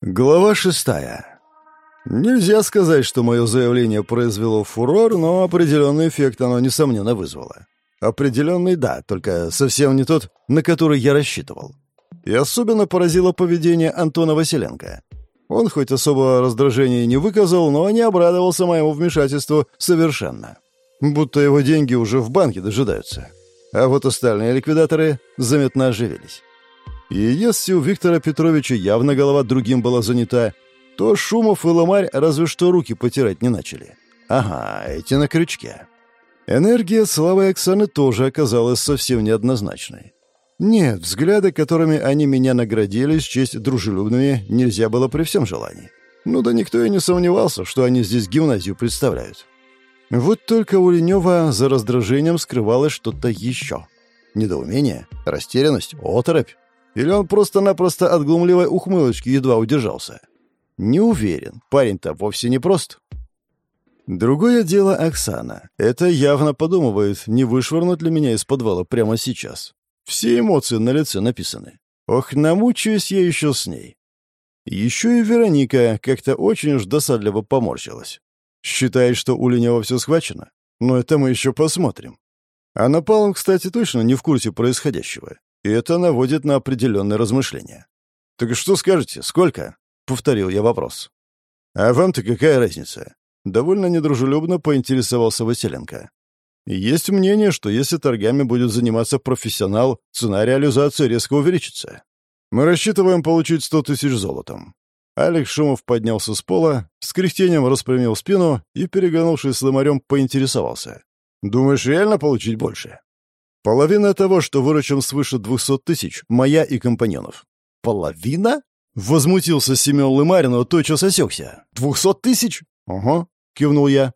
Глава шестая. Нельзя сказать, что мое заявление произвело фурор, но определенный эффект оно, несомненно, вызвало. Определенный, да, только совсем не тот, на который я рассчитывал. И особенно поразило поведение Антона Василенко. Он хоть особо раздражения не выказал, но не обрадовался моему вмешательству совершенно. Будто его деньги уже в банке дожидаются. А вот остальные ликвидаторы заметно оживились. И если у Виктора Петровича явно голова другим была занята, то Шумов и Ломарь разве что руки потирать не начали. Ага, эти на крючке. Энергия славы Оксаны тоже оказалась совсем неоднозначной. Нет, взгляды, которыми они меня наградили, с честь дружелюбными, нельзя было при всем желании. Ну да никто и не сомневался, что они здесь гимназию представляют. Вот только у Ленева за раздражением скрывалось что-то еще. Недоумение, растерянность, оторопь. Или он просто-напросто от глумливой ухмылочки едва удержался? Не уверен. Парень-то вовсе не прост. Другое дело Оксана. Это явно подумывает, не вышвырнуть ли меня из подвала прямо сейчас. Все эмоции на лице написаны. Ох, намучаюсь я еще с ней. Еще и Вероника как-то очень уж досадливо поморщилась. Считает, что у Ленева все схвачено? Но это мы еще посмотрим. А Напалм, кстати, точно не в курсе происходящего. И это наводит на определенные размышления. «Так что скажете? Сколько?» — повторил я вопрос. «А вам-то какая разница?» Довольно недружелюбно поинтересовался Василенко. «Есть мнение, что если торгами будет заниматься профессионал, цена реализации резко увеличится. Мы рассчитываем получить сто тысяч золотом». Алекс Шумов поднялся с пола, с кряхтением распрямил спину и, переглянувшись с ломарем, поинтересовался. «Думаешь, реально получить больше?» Половина того, что выручим свыше двухсот тысяч, моя и компаньонов. Половина? Возмутился Семен Лымарин, но тотчас осекся. «Двухсот тысяч?» «Ага», — кивнул я.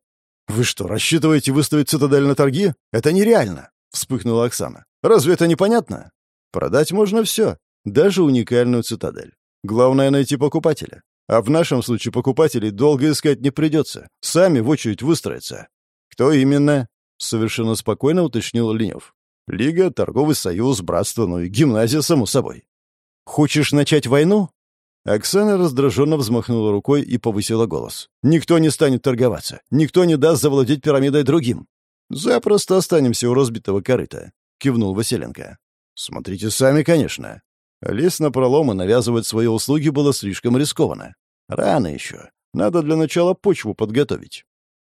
«Вы что, рассчитываете выставить цитадель на торги? Это нереально!» — вспыхнула Оксана. «Разве это непонятно? Продать можно все, даже уникальную цитадель. Главное — найти покупателя. А в нашем случае покупателей долго искать не придется. Сами в очередь выстроятся». «Кто именно?» — совершенно спокойно уточнил Ленев. Лига, торговый союз, братство, ну и гимназия, само собой. Хочешь начать войну? Оксана раздраженно взмахнула рукой и повысила голос. «Никто не станет торговаться. Никто не даст завладеть пирамидой другим. Запросто останемся у разбитого корыта», — кивнул Василенко. «Смотрите сами, конечно. Лезть на пролом и навязывать свои услуги было слишком рискованно. Рано еще. Надо для начала почву подготовить.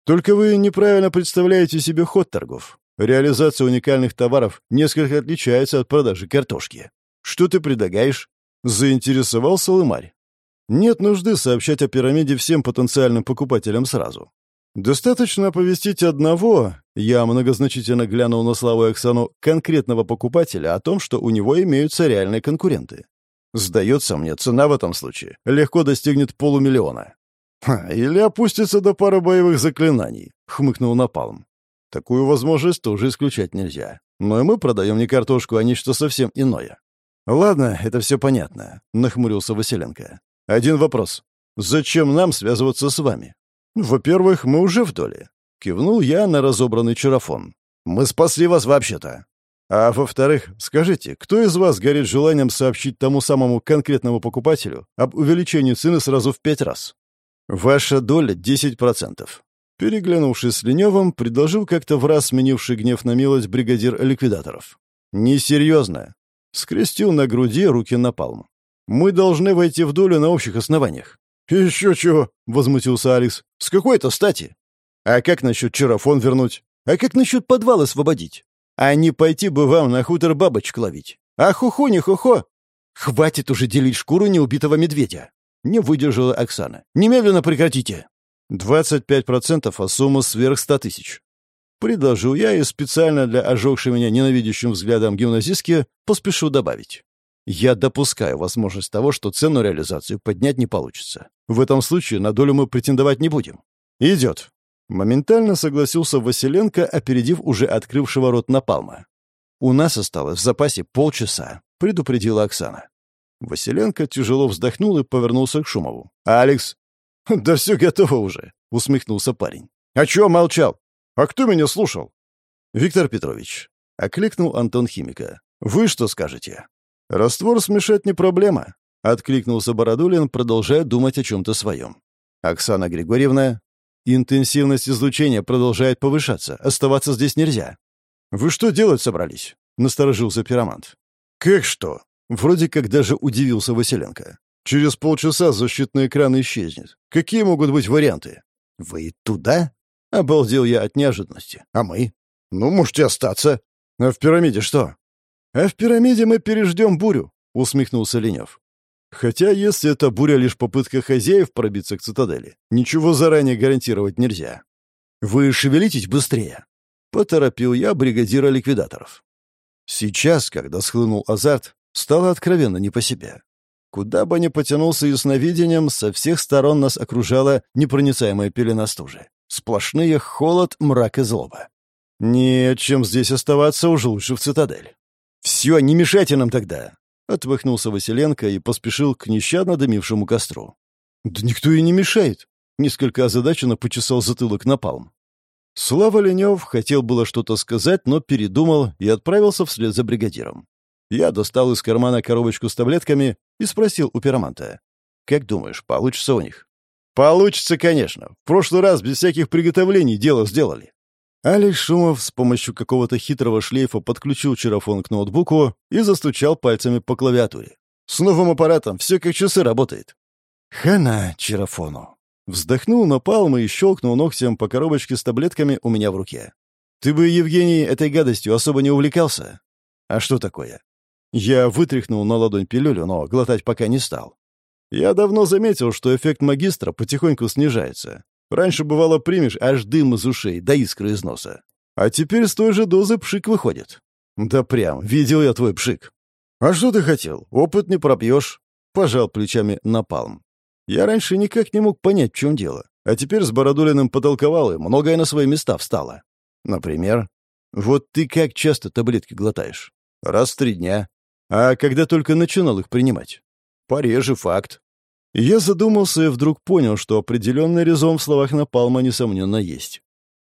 Только вы неправильно представляете себе ход торгов. Реализация уникальных товаров несколько отличается от продажи картошки. Что ты предлагаешь? Заинтересовался Лымарь. Нет нужды сообщать о пирамиде всем потенциальным покупателям сразу. Достаточно оповестить одного, я многозначительно глянул на Славу и Оксану, конкретного покупателя о том, что у него имеются реальные конкуренты. Сдается мне, цена в этом случае легко достигнет полумиллиона. «Ха, или опустится до пары боевых заклинаний», — хмыкнул Напалм. Такую возможность тоже исключать нельзя. Но и мы продаем не картошку, а нечто совсем иное. «Ладно, это все понятно», — нахмурился Василенко. «Один вопрос. Зачем нам связываться с вами?» «Во-первых, мы уже в доле». Кивнул я на разобранный чарафон. «Мы спасли вас вообще-то». «А во-вторых, скажите, кто из вас горит желанием сообщить тому самому конкретному покупателю об увеличении цены сразу в пять раз?» «Ваша доля — 10%. Переглянувшись с Леневым, предложил как-то в раз сменивший гнев на милость бригадир ликвидаторов. «Несерьезно». Скрестил на груди руки на палм. «Мы должны войти в долю на общих основаниях». «Еще чего?» — возмутился Алекс. «С какой-то стати?» «А как насчет чарафон вернуть? А как насчет подвал освободить? А не пойти бы вам на хутор бабочек ловить? А хуху не хухо?» «Хватит уже делить шкуру неубитого медведя!» Не выдержала Оксана. «Немедленно прекратите!» 25% от суммы сверх 100 тысяч. Предложил я и специально для ожегшей меня ненавидящим взглядом гимназистки поспешу добавить. Я допускаю возможность того, что цену реализации поднять не получится. В этом случае на долю мы претендовать не будем. Идет. Моментально согласился Василенко, опередив уже открывшего рот Напалма. «У нас осталось в запасе полчаса», — предупредила Оксана. Василенко тяжело вздохнул и повернулся к Шумову. «Алекс, «Да все готово уже», — усмехнулся парень. «А чего молчал? А кто меня слушал?» «Виктор Петрович», — окликнул Антон Химика. «Вы что скажете?» «Раствор смешать не проблема. — откликнулся Бородулин, продолжая думать о чем-то своем. «Оксана Григорьевна, интенсивность излучения продолжает повышаться. Оставаться здесь нельзя». «Вы что делать собрались?» — насторожился пиромант. «Как что?» — вроде как даже удивился Василенко. «Через полчаса защитный экран исчезнет. Какие могут быть варианты?» «Вы туда?» — обалдел я от неожиданности. «А мы?» «Ну, можете остаться». «А в пирамиде что?» «А в пирамиде мы переждем бурю», — усмехнулся Ленев. «Хотя, если это буря лишь попытка хозяев пробиться к цитадели, ничего заранее гарантировать нельзя. Вы шевелитесь быстрее», — поторопил я бригадира ликвидаторов. Сейчас, когда схлынул азарт, стало откровенно не по себе. Куда бы ни потянулся ясновидением, со всех сторон нас окружала непроницаемая пелена стужи. Сплошные холод, мрак и злоба. Нет, чем здесь оставаться, уже лучше в цитадель. «Все, не мешайте нам тогда!» Отвыхнулся Василенко и поспешил к нещадно дымившему костру. «Да никто и не мешает!» Несколько озадаченно почесал затылок напалм. Слава Ленев хотел было что-то сказать, но передумал и отправился вслед за бригадиром. Я достал из кармана коробочку с таблетками и спросил у пироманта. «Как думаешь, получится у них?» «Получится, конечно. В прошлый раз без всяких приготовлений дело сделали. Алекс Шумов с помощью какого-то хитрого шлейфа подключил чарафон к ноутбуку и застучал пальцами по клавиатуре. «С новым аппаратом все как часы работает». «Хана чарафону». Вздохнул напалм и щелкнул ногтем по коробочке с таблетками у меня в руке. «Ты бы, Евгений, этой гадостью особо не увлекался?» «А что такое?» Я вытряхнул на ладонь пилюлю, но глотать пока не стал. Я давно заметил, что эффект магистра потихоньку снижается. Раньше, бывало, примешь аж дым из ушей, да искры из носа. А теперь с той же дозы пшик выходит. Да прям, видел я твой пшик. А что ты хотел? Опыт не пропьешь. Пожал плечами напалм. Я раньше никак не мог понять, в чем дело. А теперь с Бородулиным потолковал, и многое на свои места встало. Например, вот ты как часто таблетки глотаешь? Раз в три дня. А когда только начинал их принимать? Пореже факт. Я задумался и вдруг понял, что определенный резон в словах Напалма, несомненно, есть.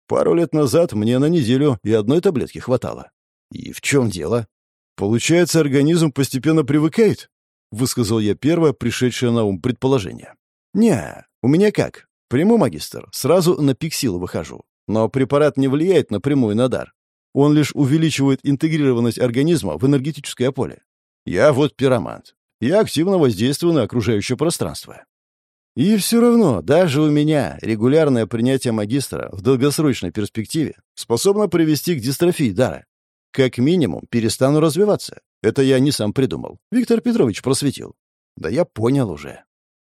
Пару лет назад мне на неделю и одной таблетки хватало. И в чем дело? Получается, организм постепенно привыкает? Высказал я первое, пришедшее на ум предположение. Не, у меня как? Приму магистр, сразу на пик силы выхожу. Но препарат не влияет напрямую на дар. Он лишь увеличивает интегрированность организма в энергетическое поле. Я вот пиромант я активно воздействую на окружающее пространство. И все равно, даже у меня регулярное принятие магистра в долгосрочной перспективе способно привести к дистрофии дара. Как минимум, перестану развиваться. Это я не сам придумал. Виктор Петрович просветил. Да я понял уже.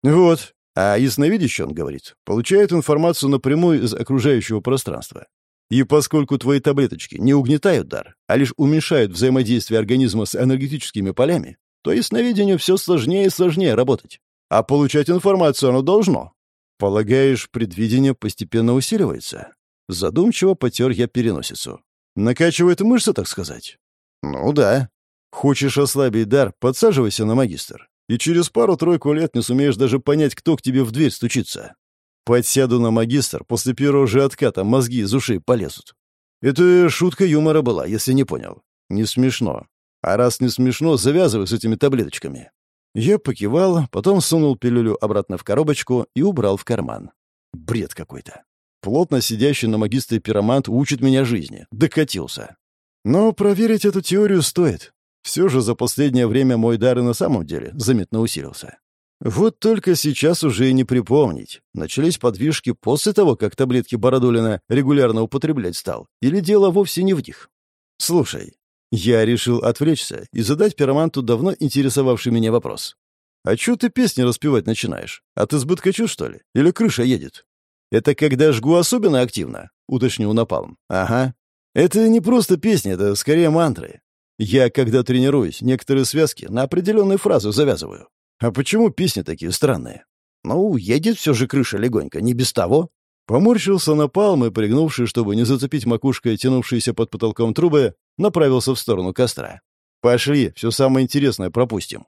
Вот. А ясновидящий, он говорит, получает информацию напрямую из окружающего пространства. И поскольку твои таблеточки не угнетают дар, а лишь уменьшают взаимодействие организма с энергетическими полями, то и сновидению все сложнее и сложнее работать. А получать информацию оно должно. Полагаешь, предвидение постепенно усиливается? Задумчиво потер я переносицу. Накачивает мышцы, так сказать? Ну да. Хочешь ослабить дар, подсаживайся на магистр. И через пару-тройку лет не сумеешь даже понять, кто к тебе в дверь стучится. Подсяду на магистр, после первого же отката мозги из ушей полезут. Это шутка юмора была, если не понял. Не смешно. А раз не смешно, завязывай с этими таблеточками». Я покивал, потом сунул пилюлю обратно в коробочку и убрал в карман. Бред какой-то. Плотно сидящий на магистре пиромант учит меня жизни. Докатился. Но проверить эту теорию стоит. Все же за последнее время мой дар и на самом деле заметно усилился. Вот только сейчас уже и не припомнить. Начались подвижки после того, как таблетки Бородулина регулярно употреблять стал. Или дело вовсе не в них. Слушай, я решил отвлечься и задать пироманту давно интересовавший меня вопрос. «А чё ты песни распевать начинаешь? От избытка чувств, что ли? Или крыша едет?» «Это когда жгу особенно активно?» — уточнил Напалм. «Ага. Это не просто песни, это скорее мантры. Я, когда тренируюсь, некоторые связки на определенные фразы завязываю. А почему песни такие странные? Ну, едет все же крыша легонько, не без того. Поморщился напалм и, пригнувшись, чтобы не зацепить макушкой тянувшиеся под потолком трубы, направился в сторону костра. «Пошли, все самое интересное пропустим».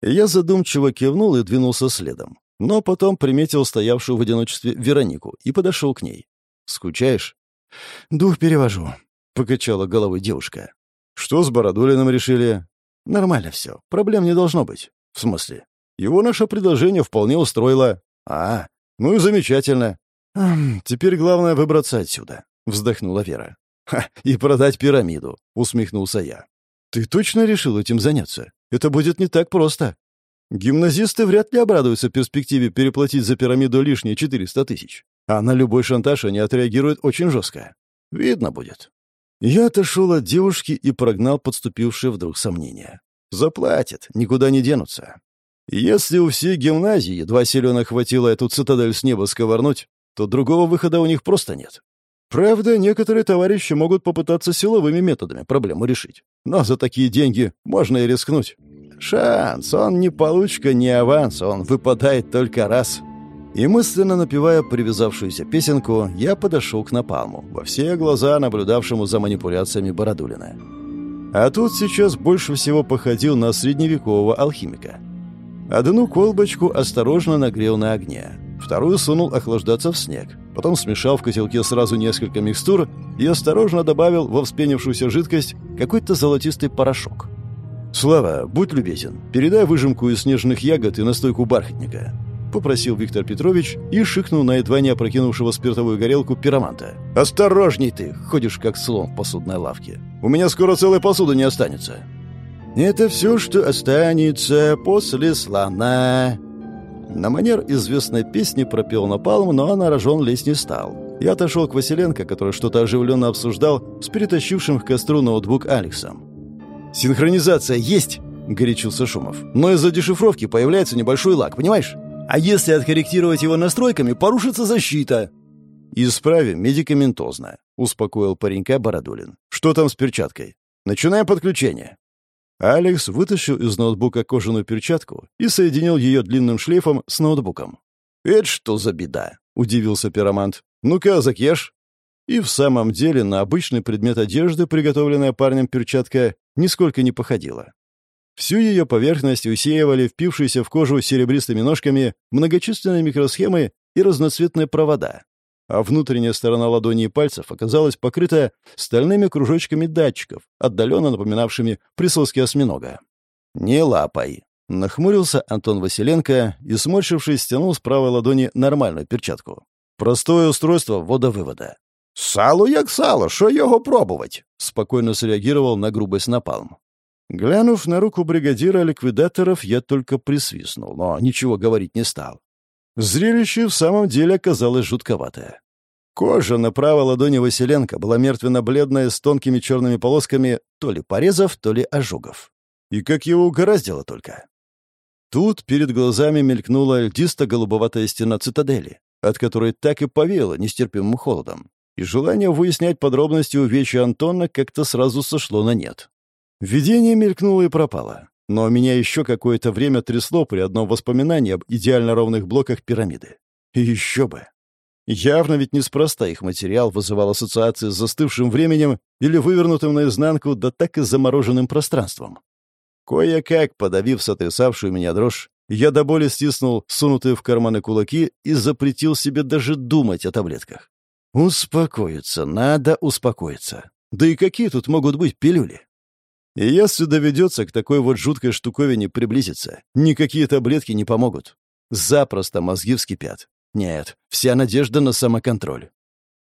Я задумчиво кивнул и двинулся следом. Но потом приметил стоявшую в одиночестве Веронику и подошел к ней. «Скучаешь?» «Дух перевожу», — покачала головой девушка. «Что с Бородулиным решили?» «Нормально все. Проблем не должно быть». «В смысле?» Его наше предложение вполне устроило. А, ну и замечательно. «Теперь главное выбраться отсюда», — вздохнула Вера. «Ха, и продать пирамиду», — усмехнулся я. «Ты точно решил этим заняться? Это будет не так просто. Гимназисты вряд ли обрадуются перспективе переплатить за пирамиду лишние 400 тысяч. А на любой шантаж они отреагируют очень жестко. Видно будет». Я отошел от девушки и прогнал подступившие вдруг сомнения. «Заплатят, никуда не денутся. Если у всей гимназии едва силено хватило эту цитадель с неба сковырнуть, то другого выхода у них просто нет. Правда, некоторые товарищи могут попытаться силовыми методами проблему решить. Но за такие деньги можно и рискнуть. Шанс, он не получка, не аванс, он выпадает только раз. И мысленно напевая привязавшуюся песенку, я подошел к Напалму, во все глаза наблюдавшему за манипуляциями Бородулина. А тут сейчас больше всего походил на средневекового алхимика. Одну колбочку осторожно нагрел на огне, Вторую сунул охлаждаться в снег. Потом смешал в котелке сразу несколько микстур и осторожно добавил во вспенившуюся жидкость какой-то золотистый порошок. «Слава, будь любезен, передай выжимку из снежных ягод и настойку бархатника», — попросил Виктор Петрович и шикнул на едва не опрокинувшего спиртовую горелку пироманта. «Осторожней ты, ходишь как слон в посудной лавке. У меня скоро целая посуда не останется». «Это все, что останется после слона», на манер известной песни пропел Напалм, но на рожон лезть не стал. Я отошел к Василенко, который что-то оживленно обсуждал с перетащившим к костру ноутбук Алексом. «Синхронизация есть!» — горячился Шумов. «Но из-за дешифровки появляется небольшой лаг, понимаешь? А если откорректировать его настройками, порушится защита!» «Исправим медикаментозно», — успокоил паренька Бородулин. «Что там с перчаткой? Начинаем подключение». Алекс вытащил из ноутбука кожаную перчатку и соединил ее длинным шлейфом с ноутбуком. «Это что за беда?» — удивился пиромант. «Ну-ка, закеш». И в самом деле на обычный предмет одежды, приготовленная парнем перчатка, нисколько не походила. Всю ее поверхность усеивали впившиеся в кожу серебристыми ножками многочисленные микросхемы и разноцветные провода а внутренняя сторона ладони и пальцев оказалась покрыта стальными кружочками датчиков, отдаленно напоминавшими присоски осьминога. «Не лапай!» — нахмурился Антон Василенко и, сморщившись, стянул с правой ладони нормальную перчатку. «Простое устройство водовывода». «Сало як сало, що його пробовать?» — спокойно среагировал на грубость напалм. Глянув на руку бригадира ликвидаторов, я только присвистнул, но ничего говорить не стал. Зрелище в самом деле оказалось жутковатое. Кожа на правой ладони Василенко была мертвенно-бледная с тонкими черными полосками то ли порезов, то ли ожогов. И как его угораздило только. Тут перед глазами мелькнула льдисто-голубоватая стена цитадели, от которой так и повеяло нестерпимым холодом. И желание выяснять подробности увечья Антона как-то сразу сошло на нет. Видение мелькнуло и пропало. Но меня еще какое-то время трясло при одном воспоминании об идеально ровных блоках пирамиды. И еще бы. Явно ведь неспроста их материал вызывал ассоциации с застывшим временем или вывернутым наизнанку, да так и замороженным пространством. Кое-как, подавив сотрясавшую меня дрожь, я до боли стиснул сунутые в карманы кулаки и запретил себе даже думать о таблетках. Успокоиться, надо успокоиться. Да и какие тут могут быть пилюли? И если доведется к такой вот жуткой штуковине приблизиться, никакие таблетки не помогут. Запросто мозги вскипят. Нет, вся надежда на самоконтроль.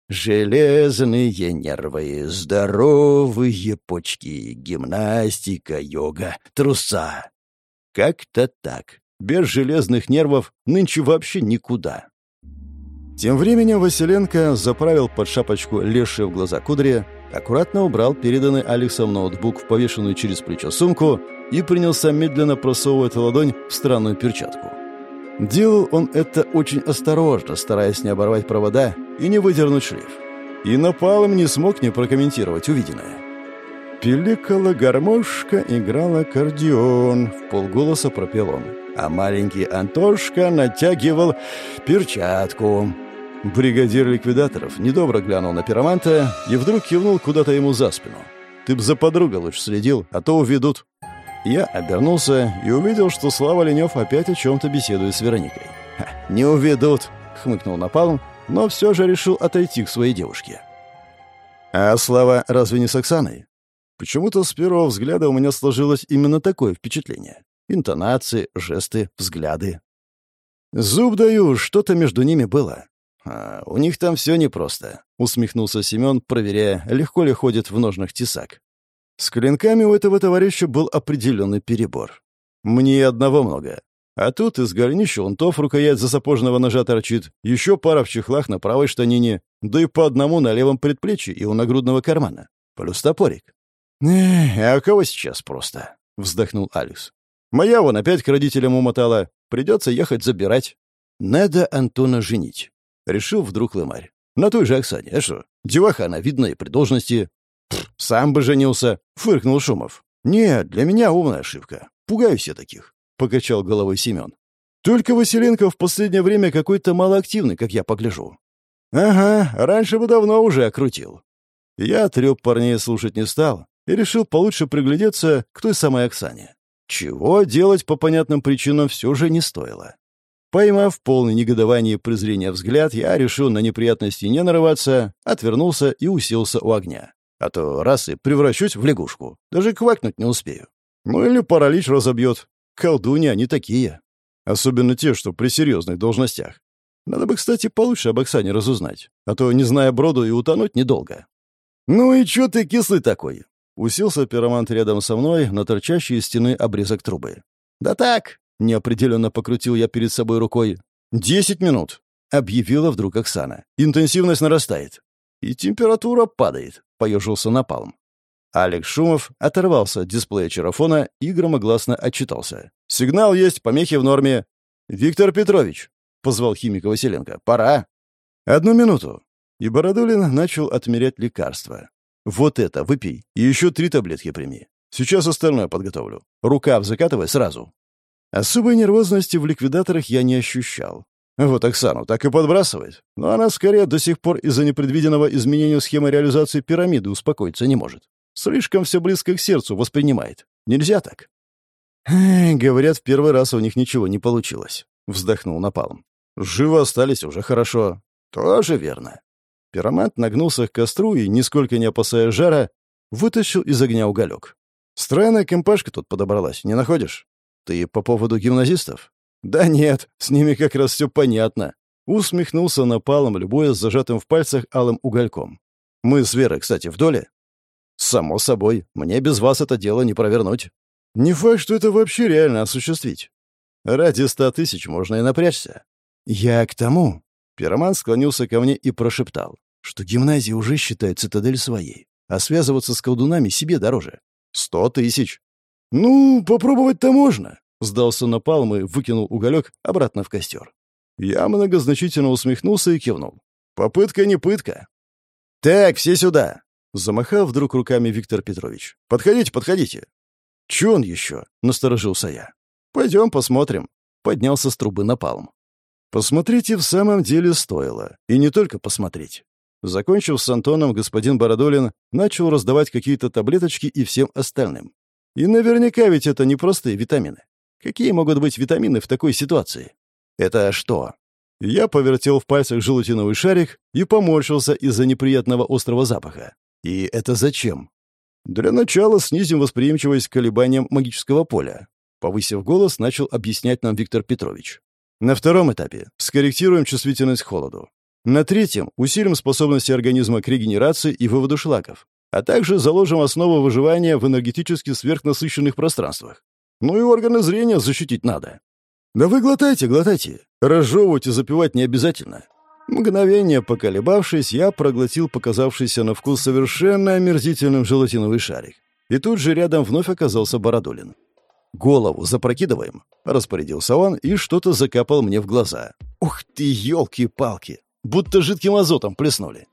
Железные нервы, здоровые почки, гимнастика, йога, труса. Как-то так. Без железных нервов нынче вообще никуда. Тем временем Василенко заправил под шапочку лезшие в глаза кудри, аккуратно убрал переданный Алексом ноутбук в повешенную через плечо сумку и принялся медленно просовывать ладонь в странную перчатку. Делал он это очень осторожно, стараясь не оборвать провода и не выдернуть шлейф. И напалом не смог не прокомментировать увиденное. Пиликала гармошка, играл аккордеон, в полголоса пропел он. А маленький Антошка натягивал перчатку. Бригадир ликвидаторов недобро глянул на пироманта и вдруг кивнул куда-то ему за спину. «Ты б за подругой лучше следил, а то уведут». Я обернулся и увидел, что Слава Ленев опять о чем-то беседует с Вероникой. «Не уведут», — хмыкнул Напалм, но все же решил отойти к своей девушке. «А Слава разве не с Оксаной?» Почему-то с первого взгляда у меня сложилось именно такое впечатление. Интонации, жесты, взгляды. Зуб даю, что-то между ними было. А, у них там все непросто, усмехнулся Семен, проверяя, легко ли ходит в ножнах тесак. С клинками у этого товарища был определенный перебор. Мне одного много. А тут из горнища унтов рукоять за сапожного ножа торчит, еще пара в чехлах на правой штанине, да и по одному на левом предплечье и у нагрудного кармана. Плюс топорик. «Эх, а кого сейчас просто?» — вздохнул Алекс. «Моя вон опять к родителям умотала. Придется ехать забирать. Надо Антона женить. Решил вдруг лымарь. На той же Оксане. А что? Деваха она видная при должности. Сам бы женился. Фыркнул Шумов. Нет, для меня умная ошибка. Пугаюсь я таких. Покачал головой Семен. Только Василенко в последнее время какой-то малоактивный, как я погляжу. Ага, раньше бы давно уже окрутил. Я трёп парней слушать не стал и решил получше приглядеться к той самой Оксане. Чего делать по понятным причинам все же не стоило. Поймав полный негодование и презрения взгляд, я решил на неприятности не нарываться, отвернулся и уселся у огня. А то раз и превращусь в лягушку. Даже квакнуть не успею. Ну или паралич разобьет. Колдуни они такие. Особенно те, что при серьезных должностях. Надо бы, кстати, получше об Оксане разузнать. А то, не зная броду, и утонуть недолго. «Ну и чё ты кислый такой?» Уселся пиромант рядом со мной на торчащий из стены обрезок трубы. «Да так!» — неопределенно покрутил я перед собой рукой. «Десять минут!» — объявила вдруг Оксана. «Интенсивность нарастает. И температура падает», — поежился напалм. Алекс Шумов оторвался от дисплея чарафона и громогласно отчитался. «Сигнал есть, помехи в норме». «Виктор Петрович», — позвал химика Василенко, — «пора». «Одну минуту». И Бородулин начал отмерять лекарства. Вот это выпей и еще три таблетки прими. Сейчас остальное подготовлю. Рукав закатывай сразу. Особой нервозности в ликвидаторах я не ощущал. Вот Оксану так и подбрасывает. Но она скорее до сих пор из-за непредвиденного изменения схемы реализации пирамиды успокоиться не может. Слишком все близко к сердцу воспринимает. Нельзя так. «Говорят, в первый раз у них ничего не получилось», — вздохнул Напалм. «Живо остались уже хорошо». «Тоже верно. Пиромант нагнулся к костру и, нисколько не опасаясь жара, вытащил из огня уголек. «Странная компашка тут подобралась, не находишь? Ты по поводу гимназистов?» «Да нет, с ними как раз все понятно», — усмехнулся напалом, любое с зажатым в пальцах алым угольком. «Мы с Верой, кстати, в доле?» «Само собой, мне без вас это дело не провернуть». «Не факт, что это вообще реально осуществить. Ради ста тысяч можно и напрячься». «Я к тому», Пироман склонился ко мне и прошептал, что гимназия уже считает цитадель своей, а связываться с колдунами себе дороже. «Сто тысяч!» «Ну, попробовать-то можно!» — сдался напалм и выкинул уголек обратно в костер. Я многозначительно усмехнулся и кивнул. «Попытка не пытка!» «Так, все сюда!» — замахал вдруг руками Виктор Петрович. «Подходите, подходите!» «Че он еще?» — насторожился я. «Пойдем посмотрим». Поднялся с трубы напалм. Посмотреть и в самом деле стоило. И не только посмотреть. Закончив с Антоном, господин Бородулин начал раздавать какие-то таблеточки и всем остальным. И наверняка ведь это не простые витамины. Какие могут быть витамины в такой ситуации? Это что? Я повертел в пальцах желатиновый шарик и поморщился из-за неприятного острого запаха. И это зачем? Для начала снизим восприимчивость к колебаниям магического поля. Повысив голос, начал объяснять нам Виктор Петрович. На втором этапе скорректируем чувствительность к холоду. На третьем усилим способности организма к регенерации и выводу шлаков, а также заложим основу выживания в энергетически сверхнасыщенных пространствах. Ну и органы зрения защитить надо. Да вы глотайте, глотайте. Разжевывать и запивать не обязательно. Мгновение поколебавшись, я проглотил показавшийся на вкус совершенно омерзительным желатиновый шарик. И тут же рядом вновь оказался Бородулин. «Голову запрокидываем», — распорядился он и что-то закапал мне в глаза. «Ух ты, елки-палки! Будто жидким азотом плеснули».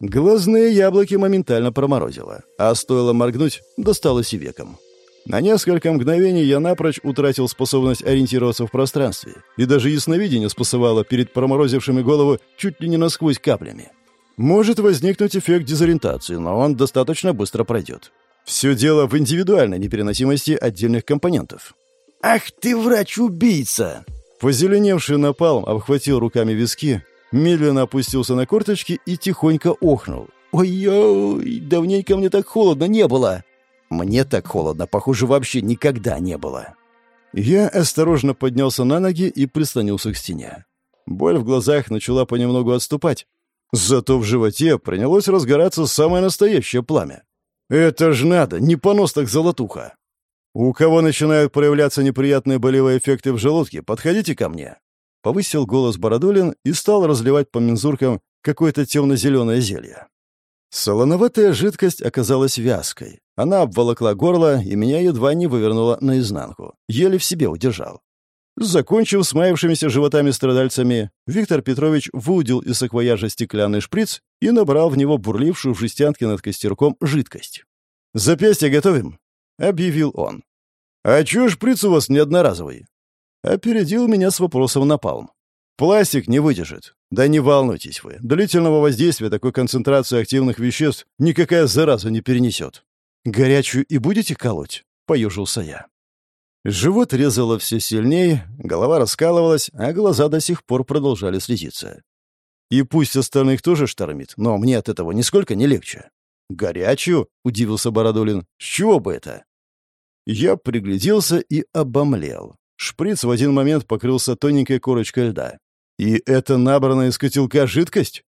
Глазные яблоки моментально проморозило, а стоило моргнуть, досталось и веком. На несколько мгновений я напрочь утратил способность ориентироваться в пространстве, и даже ясновидение спасывало перед проморозившими голову чуть ли не насквозь каплями. Может возникнуть эффект дезориентации, но он достаточно быстро пройдет. Все дело в индивидуальной непереносимости отдельных компонентов. «Ах ты, врач-убийца!» Позеленевший напалм обхватил руками виски, медленно опустился на корточки и тихонько охнул. «Ой-ой, давненько мне так холодно не было!» Мне так холодно, похоже, вообще никогда не было. Я осторожно поднялся на ноги и прислонился к стене. Боль в глазах начала понемногу отступать. Зато в животе принялось разгораться самое настоящее пламя. Это ж надо, не понос так золотуха. У кого начинают проявляться неприятные болевые эффекты в желудке, подходите ко мне. Повысил голос Бородулин и стал разливать по мензуркам какое-то темно-зеленое зелье. Солоноватая жидкость оказалась вязкой. Она обволокла горло, и меня едва не вывернула наизнанку. Еле в себе удержал. Закончив с маявшимися животами страдальцами, Виктор Петрович выудил из саквояжа стеклянный шприц и набрал в него бурлившую в жестянке над костерком жидкость. «Запястье готовим?» — объявил он. «А чё шприц у вас не одноразовый?» Опередил меня с вопросом на палм. Пластик не выдержит. Да не волнуйтесь вы. Длительного воздействия такой концентрации активных веществ никакая зараза не перенесет. Горячую и будете колоть? Поюжился я. Живот резало все сильнее, голова раскалывалась, а глаза до сих пор продолжали слезиться. И пусть остальных тоже штормит, но мне от этого нисколько не легче. «Горячую?» — удивился Бородулин. «С чего бы это?» Я пригляделся и обомлел. Шприц в один момент покрылся тоненькой корочкой льда. И это набранная из котелка жидкость?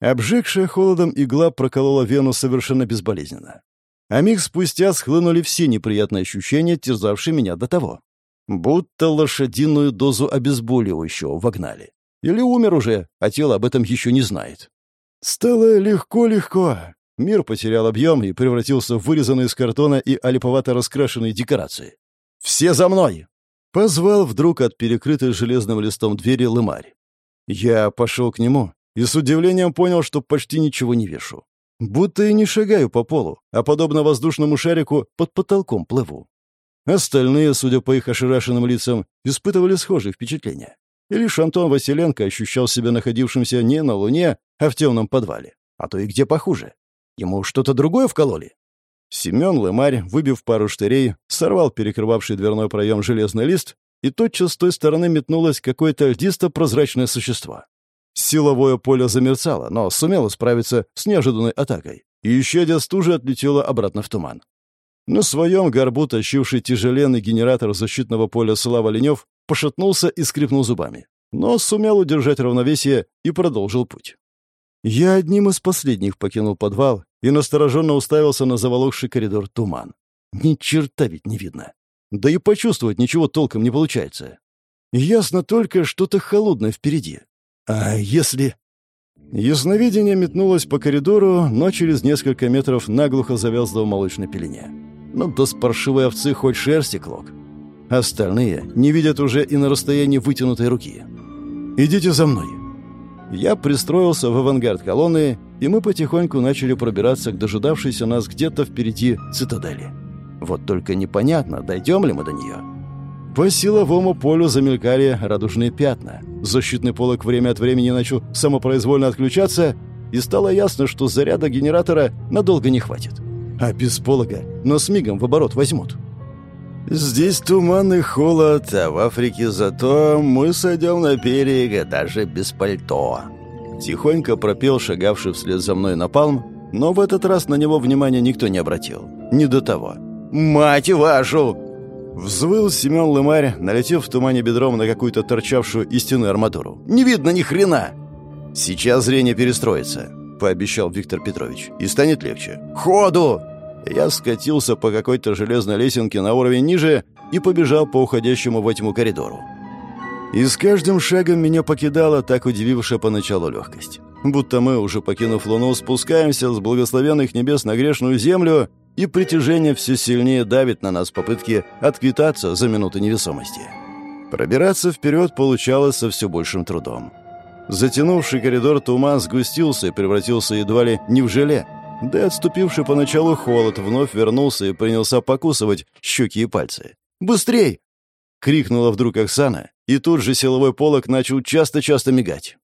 Обжегшая холодом игла проколола вену совершенно безболезненно. А миг спустя схлынули все неприятные ощущения, терзавшие меня до того. Будто лошадиную дозу обезболивающего вогнали. Или умер уже, а тело об этом еще не знает. Стало легко-легко. Мир потерял объем и превратился в вырезанные из картона и олиповато раскрашенные декорации. «Все за мной!» Позвал вдруг от перекрытой железным листом двери лымарь. Я пошел к нему и с удивлением понял, что почти ничего не вешу. Будто и не шагаю по полу, а подобно воздушному шарику под потолком плыву. Остальные, судя по их ошарашенным лицам, испытывали схожие впечатления. И лишь Антон Василенко ощущал себя находившимся не на Луне, а в темном подвале. А то и где похуже. Ему что-то другое вкололи? Семен Лымарь, выбив пару штырей, сорвал перекрывавший дверной проем железный лист, и тотчас с той стороны метнулось какое-то льдисто-прозрачное существо. Силовое поле замерцало, но сумело справиться с неожиданной атакой, и исчадие стужи отлетело обратно в туман. На своем горбу тащивший тяжеленный генератор защитного поля Слава Ленев пошатнулся и скрипнул зубами, но сумел удержать равновесие и продолжил путь. Я одним из последних покинул подвал и настороженно уставился на заволокший коридор туман. Ни черта ведь не видно. Да и почувствовать ничего толком не получается. Ясно только что-то холодное впереди. А если... Ясновидение метнулось по коридору, но через несколько метров наглухо завязло в молочной пелене. Ну да с паршивой овцы хоть шерсти клок. Остальные не видят уже и на расстоянии вытянутой руки. «Идите за мной», я пристроился в авангард колонны, и мы потихоньку начали пробираться к дожидавшейся нас где-то впереди цитадели. Вот только непонятно, дойдем ли мы до нее. По силовому полю замелькали радужные пятна. Защитный полок время от времени начал самопроизвольно отключаться, и стало ясно, что заряда генератора надолго не хватит. А без полога, но с мигом в оборот возьмут. Здесь туман и холод, а в Африке зато мы сойдем на берег, даже без пальто. Тихонько пропел шагавший вслед за мной напалм, но в этот раз на него внимания никто не обратил. Не до того. «Мать вашу!» Взвыл Семен Лымарь, налетев в тумане бедром на какую-то торчавшую из стены арматуру. «Не видно ни хрена!» «Сейчас зрение перестроится», — пообещал Виктор Петрович. «И станет легче». «Ходу!» Я скатился по какой-то железной лесенке на уровень ниже и побежал по уходящему во тьму коридору. И с каждым шагом меня покидала так удивившая поначалу легкость. Будто мы, уже покинув Луну, спускаемся с благословенных небес на грешную землю, и притяжение все сильнее давит на нас в попытке отквитаться за минуты невесомости. Пробираться вперед получалось со все большим трудом. Затянувший коридор туман сгустился и превратился едва ли не в желе, да и отступивший поначалу холод вновь вернулся и принялся покусывать щеки и пальцы. «Быстрей!» — крикнула вдруг Оксана, и тут же силовой полок начал часто-часто мигать.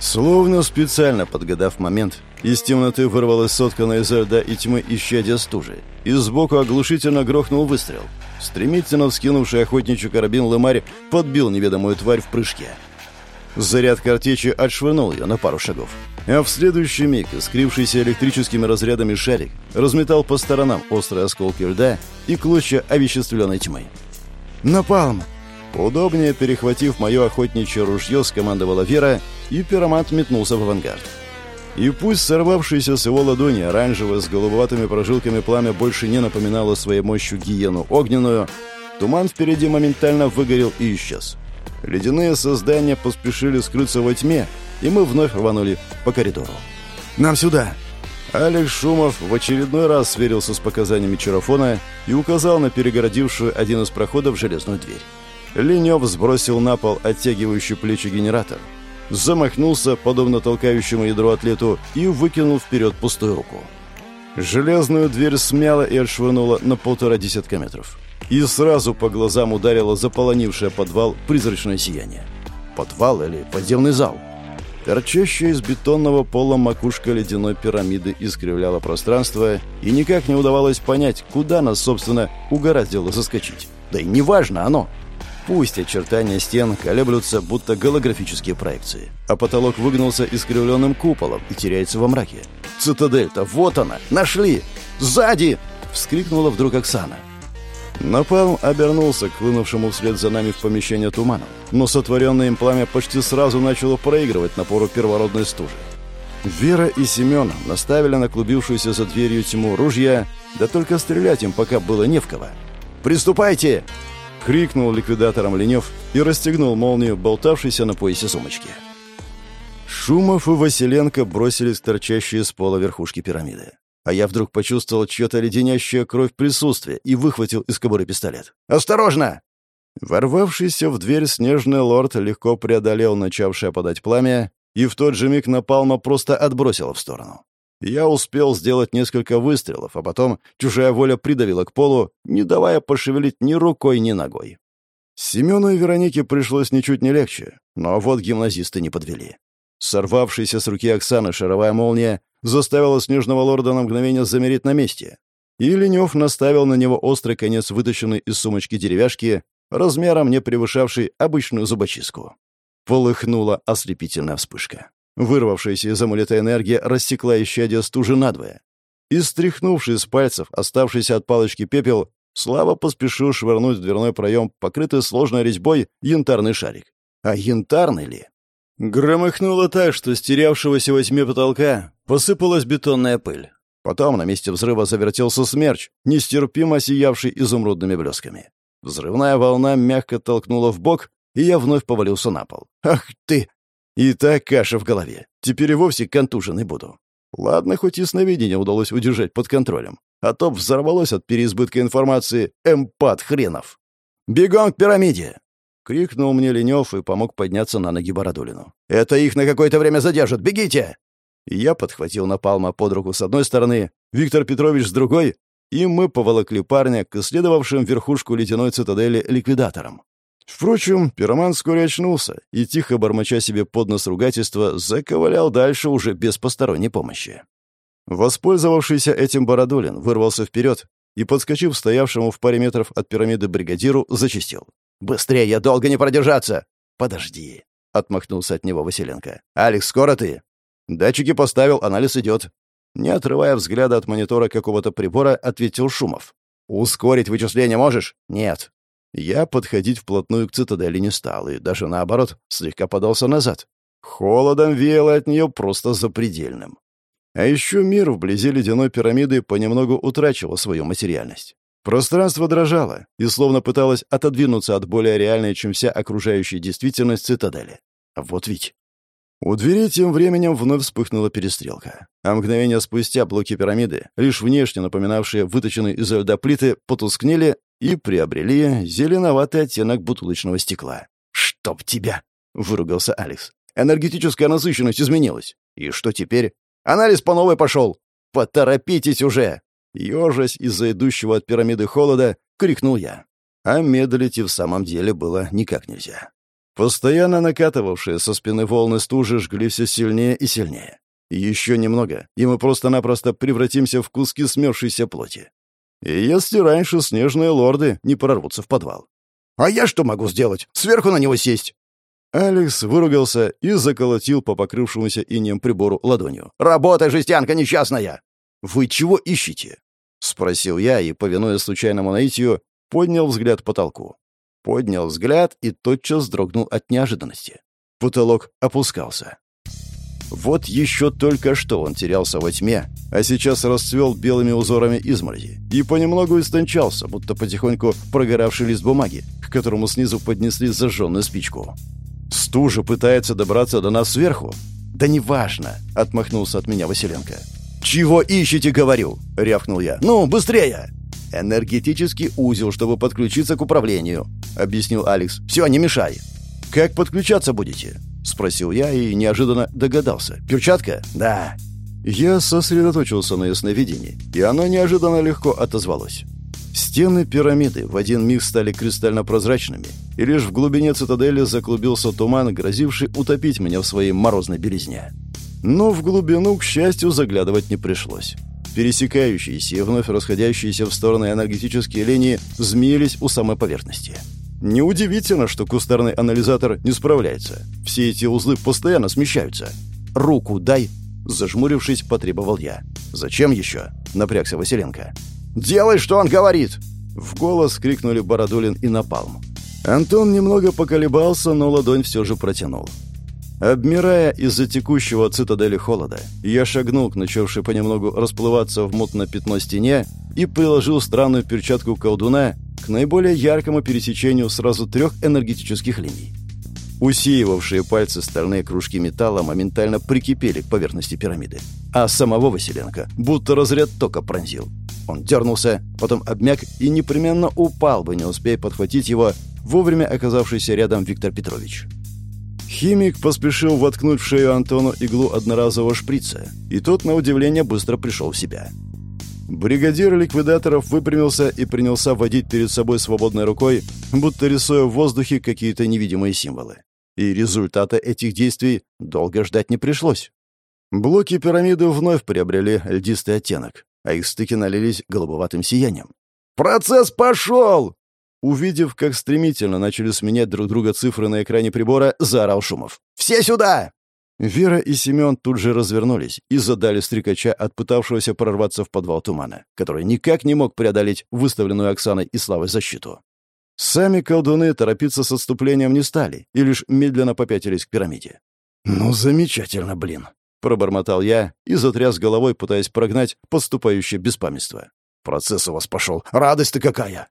Словно специально подгадав момент, из темноты вырвалась сотканная из льда и тьмы исчадия стужи, и сбоку оглушительно грохнул выстрел. Стремительно вскинувший охотничий карабин Лымарь подбил неведомую тварь в прыжке. Заряд картечи отшвырнул ее на пару шагов. А в следующий миг искрившийся электрическими разрядами шарик разметал по сторонам острые осколки льда и клочья овеществленной тьмы. «Напалм!» Удобнее перехватив мое охотничье ружье, скомандовала Вера, и пиромат метнулся в авангард. И пусть сорвавшееся с его ладони оранжевое с голубоватыми прожилками пламя больше не напоминало своей мощью гиену огненную, туман впереди моментально выгорел и исчез. Ледяные создания поспешили скрыться во тьме, и мы вновь рванули по коридору. «Нам сюда!» Алекс Шумов в очередной раз сверился с показаниями чарофона и указал на перегородившую один из проходов железную дверь. Ленев сбросил на пол оттягивающий плечи генератор, замахнулся, подобно толкающему ядро атлету, и выкинул вперед пустую руку. Железную дверь смяло и отшвырнула на полтора десятка метров. И сразу по глазам ударило заполонившее подвал призрачное сияние. Подвал или подземный зал? Торчащая из бетонного пола макушка ледяной пирамиды искривляла пространство, и никак не удавалось понять, куда нас, собственно, угораздило заскочить. Да и неважно оно. Пусть очертания стен колеблются, будто голографические проекции, а потолок выгнулся искривленным куполом и теряется во мраке. «Цитадель-то, вот она! Нашли! Сзади!» — вскрикнула вдруг Оксана. Напалм обернулся к хлынувшему вслед за нами в помещение туманом, но сотворенное им пламя почти сразу начало проигрывать напору первородной стужи. Вера и Семен наставили на клубившуюся за дверью тьму ружья, да только стрелять им пока было не в кого. «Приступайте!» — крикнул ликвидатором Ленев и расстегнул молнию, болтавшейся на поясе сумочки. Шумов и Василенко бросились торчащие с пола верхушки пирамиды. А я вдруг почувствовал чьё-то леденящее кровь присутствие и выхватил из кобуры пистолет. «Осторожно!» Ворвавшийся в дверь снежный лорд легко преодолел начавшее подать пламя, и в тот же миг напалма просто отбросила в сторону. Я успел сделать несколько выстрелов, а потом чужая воля придавила к полу, не давая пошевелить ни рукой, ни ногой. Семену и Веронике пришлось ничуть не легче, но вот гимназисты не подвели. Сорвавшаяся с руки Оксаны шаровая молния заставила снежного лорда на мгновение замереть на месте. И Ленев наставил на него острый конец вытащенной из сумочки деревяшки, размером не превышавшей обычную зубочистку. Полыхнула ослепительная вспышка. Вырвавшаяся из амулета энергия рассекла исчадие стужи надвое. И стряхнувший с пальцев оставшийся от палочки пепел, Слава поспешил швырнуть в дверной проем, покрытый сложной резьбой, янтарный шарик. А янтарный ли? Громыхнуло так, что с терявшегося во тьме потолка посыпалась бетонная пыль. Потом на месте взрыва завертелся смерч, нестерпимо сиявший изумрудными блесками. Взрывная волна мягко толкнула в бок, и я вновь повалился на пол. «Ах ты!» И так каша в голове. Теперь и вовсе контуженный буду. Ладно, хоть и сновидение удалось удержать под контролем. А то взорвалось от переизбытка информации эмпат хренов. «Бегом к пирамиде!» — крикнул мне Ленев и помог подняться на ноги Бородулину. «Это их на какое-то время задержат! Бегите!» Я подхватил Напалма под руку с одной стороны, Виктор Петрович с другой, и мы поволокли парня к исследовавшим верхушку ледяной цитадели ликвидаторам. Впрочем, пироман вскоре очнулся и, тихо бормоча себе под нос ругательства, заковылял дальше уже без посторонней помощи. Воспользовавшийся этим Бородулин вырвался вперед и, подскочив стоявшему в паре метров от пирамиды бригадиру, зачистил. «Быстрее, я долго не продержаться!» «Подожди!» — отмахнулся от него Василенко. «Алекс, скоро ты?» «Датчики поставил, анализ идет». Не отрывая взгляда от монитора какого-то прибора, ответил Шумов. «Ускорить вычисление можешь?» «Нет». Я подходить вплотную к цитадели не стал, и даже наоборот, слегка подался назад. Холодом веяло от нее просто запредельным. А еще мир вблизи ледяной пирамиды понемногу утрачивал свою материальность. Пространство дрожало и словно пыталось отодвинуться от более реальной, чем вся окружающая действительность цитадели. Вот ведь. У двери тем временем вновь вспыхнула перестрелка. А мгновение спустя блоки пирамиды, лишь внешне напоминавшие выточенные из льда плиты, потускнели и приобрели зеленоватый оттенок бутылочного стекла. «Чтоб тебя!» — выругался Алекс. «Энергетическая насыщенность изменилась. И что теперь? Анализ по новой пошел! Поторопитесь уже!» Ёжась из-за идущего от пирамиды холода, крикнул я. А медлить и в самом деле было никак нельзя. Постоянно накатывавшие со спины волны стужи жгли все сильнее и сильнее. Еще немного, и мы просто-напросто превратимся в куски смерзшейся плоти. И если раньше снежные лорды не прорвутся в подвал. «А я что могу сделать? Сверху на него сесть?» Алекс выругался и заколотил по покрывшемуся инеем прибору ладонью. «Работай, жестянка несчастная!» «Вы чего ищете?» — спросил я и, повинуясь случайному наитию, поднял взгляд к потолку. Поднял взгляд и тотчас дрогнул от неожиданности. Потолок опускался. Вот еще только что он терялся во тьме, а сейчас расцвел белыми узорами изморози и понемногу истончался, будто потихоньку прогоравший лист бумаги, к которому снизу поднесли зажженную спичку. «Стужа пытается добраться до нас сверху?» «Да неважно», — отмахнулся от меня Василенко. «Чего ищете, говорю?» — рявкнул я. «Ну, быстрее!» «Энергетический узел, чтобы подключиться к управлению», — объяснил Алекс. «Все, не мешай». «Как подключаться будете?» — спросил я и неожиданно догадался. «Перчатка?» «Да». Я сосредоточился на ясновидении, и оно неожиданно легко отозвалось. Стены пирамиды в один миг стали кристально прозрачными, и лишь в глубине цитадели заклубился туман, грозивший утопить меня в своей морозной белизне. Но в глубину, к счастью, заглядывать не пришлось. Пересекающиеся и вновь расходящиеся в стороны энергетические линии змеились у самой поверхности. Неудивительно, что кустарный анализатор не справляется. Все эти узлы постоянно смещаются. «Руку дай!» — зажмурившись, потребовал я. «Зачем еще?» — напрягся Василенко. «Делай, что он говорит!» В голос крикнули Бородулин и Напалм. Антон немного поколебался, но ладонь все же протянул. Обмирая из-за текущего цитадели холода, я шагнул к начавшей понемногу расплываться в мутное пятно стене и приложил странную перчатку колдуна к наиболее яркому пересечению сразу трех энергетических линий. Усеивавшие пальцы стальные кружки металла моментально прикипели к поверхности пирамиды, а самого Василенко будто разряд тока пронзил. Он дернулся, потом обмяк и непременно упал бы, не успея подхватить его вовремя оказавшийся рядом Виктор Петрович. Химик поспешил воткнуть в шею Антону иглу одноразового шприца, и тот, на удивление, быстро пришел в себя. Бригадир ликвидаторов выпрямился и принялся водить перед собой свободной рукой, будто рисуя в воздухе какие-то невидимые символы. И результата этих действий долго ждать не пришлось. Блоки пирамиды вновь приобрели льдистый оттенок, а их стыки налились голубоватым сиянием. «Процесс пошел!» Увидев, как стремительно начали сменять друг друга цифры на экране прибора, заорал Шумов. «Все сюда!» Вера и Семен тут же развернулись и задали стрекача от пытавшегося прорваться в подвал тумана, который никак не мог преодолеть выставленную Оксаной и Славой защиту. Сами колдуны торопиться с отступлением не стали и лишь медленно попятились к пирамиде. «Ну, замечательно, блин!» — пробормотал я и затряс головой, пытаясь прогнать подступающее беспамятство. «Процесс у вас пошел. Радость-то какая!»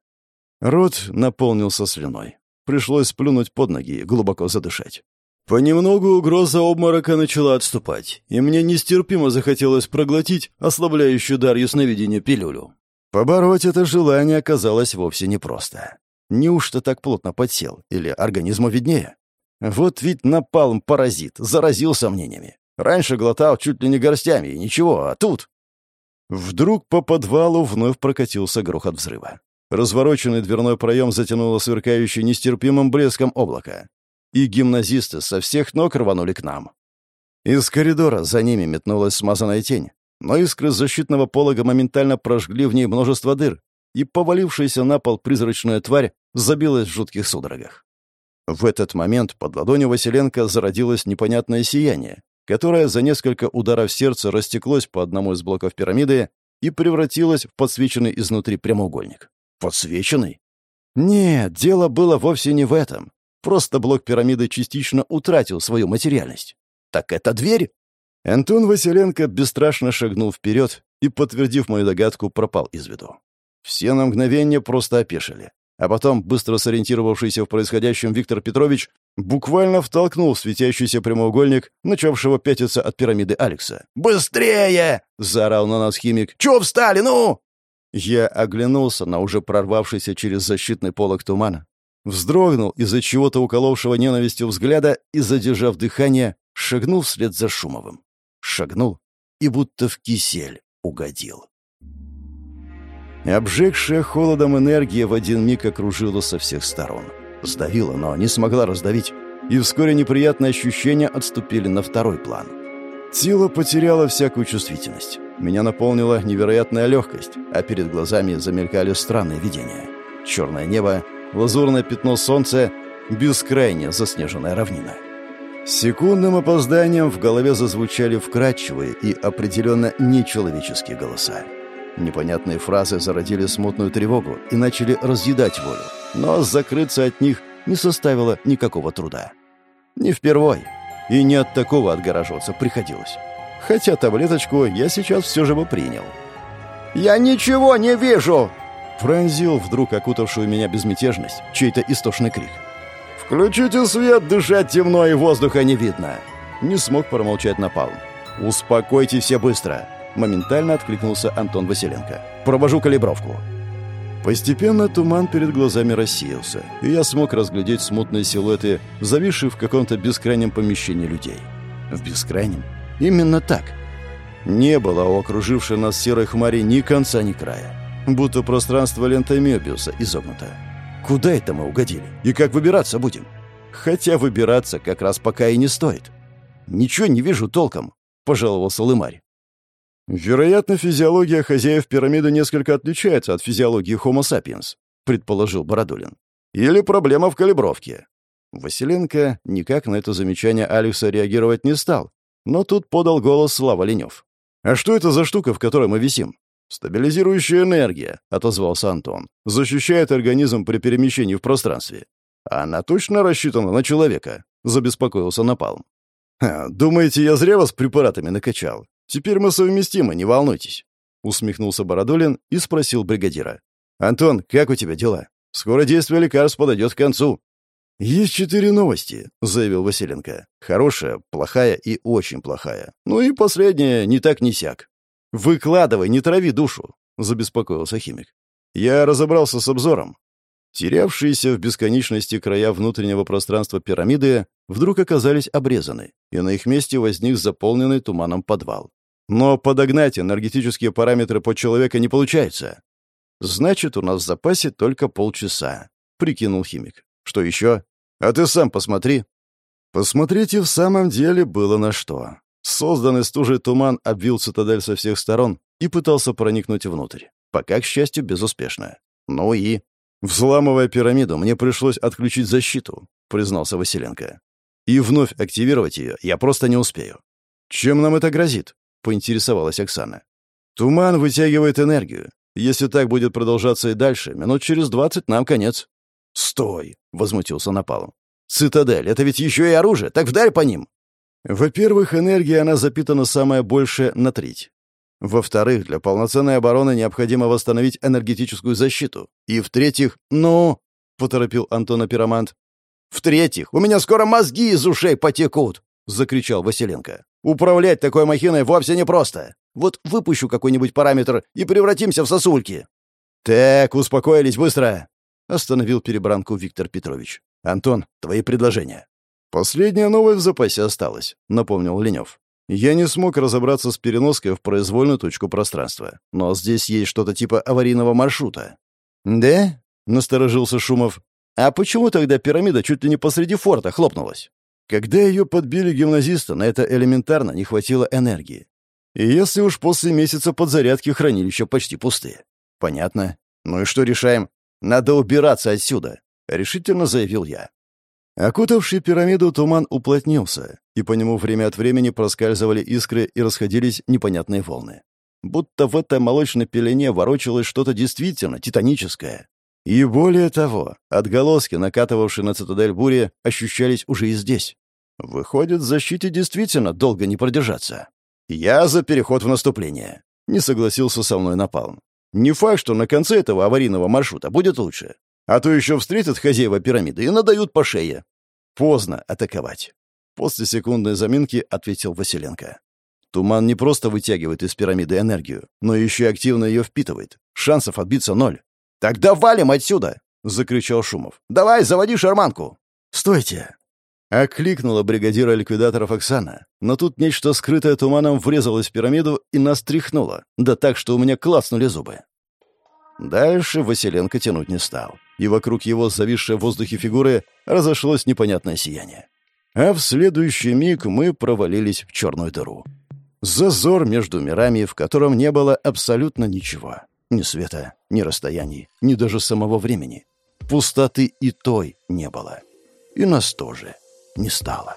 Рот наполнился слюной. Пришлось плюнуть под ноги и глубоко задышать. Понемногу угроза обморока начала отступать, и мне нестерпимо захотелось проглотить ослабляющую дар ясновидения пилюлю. Побороть это желание оказалось вовсе непросто. Неужто так плотно подсел? Или организму виднее? Вот ведь напалм паразит, заразил сомнениями. Раньше глотал чуть ли не горстями, и ничего, а тут... Вдруг по подвалу вновь прокатился грохот взрыва. Развороченный дверной проем затянуло сверкающий нестерпимым блеском облака. И гимназисты со всех ног рванули к нам. Из коридора за ними метнулась смазанная тень, но искры защитного полога моментально прожгли в ней множество дыр, и повалившаяся на пол призрачная тварь забилась в жутких судорогах. В этот момент под ладонью Василенко зародилось непонятное сияние, которое за несколько ударов сердца растеклось по одному из блоков пирамиды и превратилось в подсвеченный изнутри прямоугольник. Подсвеченный? Нет, дело было вовсе не в этом. Просто блок пирамиды частично утратил свою материальность. Так это дверь? Антон Василенко бесстрашно шагнул вперед и, подтвердив мою догадку, пропал из виду. Все на мгновение просто опешили. А потом, быстро сориентировавшийся в происходящем Виктор Петрович, буквально втолкнул светящийся прямоугольник, начавшего пятиться от пирамиды Алекса. «Быстрее!» — заорал на нас химик. «Чего встали, ну?» Я оглянулся на уже прорвавшийся через защитный полог тумана, вздрогнул из-за чего-то уколовшего ненавистью взгляда и, задержав дыхание, шагнул вслед за Шумовым. Шагнул и будто в кисель угодил. Обжегшая холодом энергия в один миг окружила со всех сторон. Сдавила, но не смогла раздавить, и вскоре неприятные ощущения отступили на второй план. Тело потеряло всякую чувствительность. Меня наполнила невероятная легкость, а перед глазами замелькали странные видения. Черное небо, лазурное пятно солнца, бескрайняя заснеженная равнина. Секундным опозданием в голове зазвучали вкрадчивые и определенно нечеловеческие голоса. Непонятные фразы зародили смутную тревогу и начали разъедать волю. Но закрыться от них не составило никакого труда. Не впервой. И не от такого отгораживаться приходилось. Хотя таблеточку я сейчас все же бы принял. «Я ничего не вижу!» Пронзил вдруг окутавшую меня безмятежность чей-то истошный крик. «Включите свет, дышать темно и воздуха не видно!» Не смог промолчать Напалм. «Успокойте все быстро!» Моментально откликнулся Антон Василенко. «Провожу калибровку». Постепенно туман перед глазами рассеялся, и я смог разглядеть смутные силуэты, зависшие в каком-то бескрайнем помещении людей. В бескрайнем? Именно так. Не было у окружившей нас серой хмари ни конца, ни края. Будто пространство лентой Мёбиуса изогнуто. Куда это мы угодили? И как выбираться будем? Хотя выбираться как раз пока и не стоит. Ничего не вижу толком, пожаловался Лымарь. Вероятно, физиология хозяев пирамиды несколько отличается от физиологии Homo sapiens, предположил Бородулин. Или проблема в калибровке. Василенко никак на это замечание Алекса реагировать не стал, но тут подал голос Слава Ленев. «А что это за штука, в которой мы висим?» «Стабилизирующая энергия», — отозвался Антон. «Защищает организм при перемещении в пространстве». «Она точно рассчитана на человека?» — забеспокоился Напалм. «Думаете, я зря вас препаратами накачал? Теперь мы совместимы, не волнуйтесь». Усмехнулся Бородулин и спросил бригадира. «Антон, как у тебя дела? Скоро действие лекарств подойдет к концу». «Есть четыре новости», — заявил Василенко. «Хорошая, плохая и очень плохая. Ну и последняя не так не сяк». «Выкладывай, не трави душу», — забеспокоился химик. «Я разобрался с обзором. Терявшиеся в бесконечности края внутреннего пространства пирамиды вдруг оказались обрезаны, и на их месте возник заполненный туманом подвал. Но подогнать энергетические параметры под человека не получается. «Значит, у нас в запасе только полчаса», — прикинул химик. «Что еще? А ты сам посмотри». Посмотреть и в самом деле было на что. Созданный стужей туман обвил цитадель со всех сторон и пытался проникнуть внутрь. Пока, к счастью, безуспешно. Ну и... «Взламывая пирамиду, мне пришлось отключить защиту», — признался Василенко. «И вновь активировать ее я просто не успею». «Чем нам это грозит?» — поинтересовалась Оксана. «Туман вытягивает энергию. Если так будет продолжаться и дальше, минут через двадцать нам конец». «Стой!» — возмутился Напалм. «Цитадель — это ведь еще и оружие, так вдарь по ним!» Во-первых, энергия она запитана самая большая на треть. Во-вторых, для полноценной обороны необходимо восстановить энергетическую защиту. И в-третьих, ну, — поторопил Антона Пиромант. «В-третьих, у меня скоро мозги из ушей потекут!» — закричал Василенко. «Управлять такой махиной вовсе непросто. Вот выпущу какой-нибудь параметр и превратимся в сосульки». «Так, успокоились быстро!» — остановил перебранку Виктор Петрович. «Антон, твои предложения». «Последняя новая в запасе осталась», — напомнил Ленев. «Я не смог разобраться с переноской в произвольную точку пространства, но здесь есть что-то типа аварийного маршрута». «Да?» — насторожился Шумов. «А почему тогда пирамида чуть ли не посреди форта хлопнулась?» Когда ее подбили гимназиста, на это элементарно не хватило энергии. И если уж после месяца подзарядки хранилища почти пустые. Понятно. Ну и что решаем? Надо убираться отсюда, решительно заявил я. Окутавший пирамиду туман уплотнился, и по нему время от времени проскальзывали искры и расходились непонятные волны. Будто в этой молочной пелене ворочалось что-то действительно титаническое. И более того, отголоски, накатывавшие на цитадель бури, ощущались уже и здесь. Выходит, защите действительно долго не продержаться. Я за переход в наступление. Не согласился со мной Напалм. Не факт, что на конце этого аварийного маршрута будет лучше. А то еще встретят хозяева пирамиды и надают по шее. Поздно атаковать. После секундной заминки ответил Василенко. Туман не просто вытягивает из пирамиды энергию, но еще и активно ее впитывает. Шансов отбиться ноль. «Тогда валим отсюда!» — закричал Шумов. «Давай, заводи шарманку!» «Стойте!» Окликнула бригадира ликвидаторов Оксана, но тут нечто скрытое туманом врезалось в пирамиду и нас тряхнуло, да так, что у меня клацнули зубы. Дальше Василенко тянуть не стал, и вокруг его зависшей в воздухе фигуры разошлось непонятное сияние. А в следующий миг мы провалились в черную дыру. Зазор между мирами, в котором не было абсолютно ничего. Ни света, ни расстояний, ни даже самого времени. Пустоты и той не было. И нас тоже не стало.